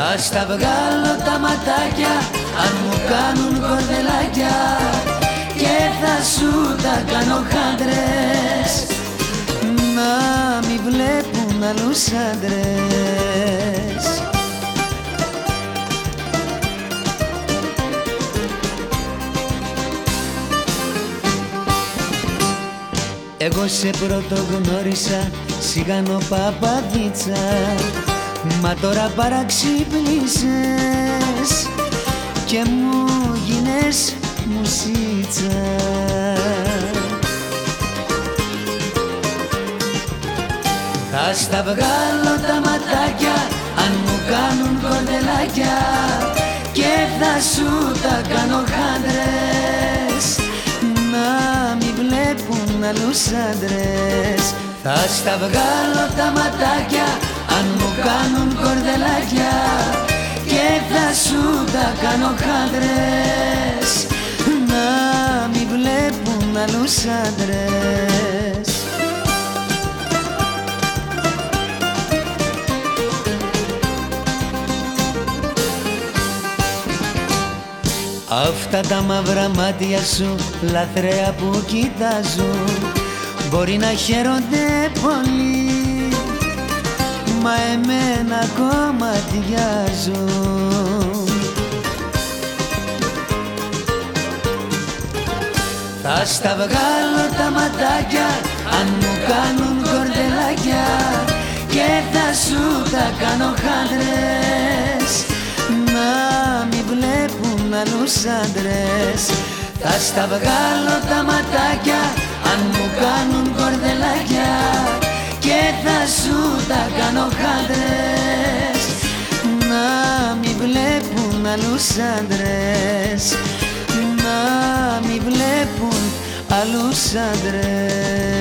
Θα στα βγάλω τα ματάκια αν μου κάνουν κορδελάκια και θα σου τα κάνω χάντρες. Να μη βλέπουν άλλους άντρες. Εγώ σε πρώτο γνώρισα σιγανό παπαδίτσα Μα τώρα παραξύπλησες και μου γίνες μουσίτσα. Θα στα βγάλω τα ματάκια αν μου κάνουν κορδελάκια και θα σου τα κάνω χάντρες. Να μη βλέπουν άλλους άντρες. Θα στα βγάλω τα ματάκια τα κάνω χάντρες να μη βλέπουν άλλους άντρες. Αυτά τα μαύρα μάτια σου λαθρέα που κοιτάζουν Μπορεί να χαίρονται πολύ. Μα εμένα ακόμα Θα στα βγάλω τα ματάκια αν μου κάνουν κορδελάκια Και θα σου τα κάνω χάντρες. Να μη βλέπουν άλλους άντρες. Θα στα βγάλω τα ματάκια αν μου κάνουν κορδελάκια Και θα σου τα κάνω χάντρες. Να μη βλέπουν άλλους άντρες να μη βλέπουν άλλους άντρες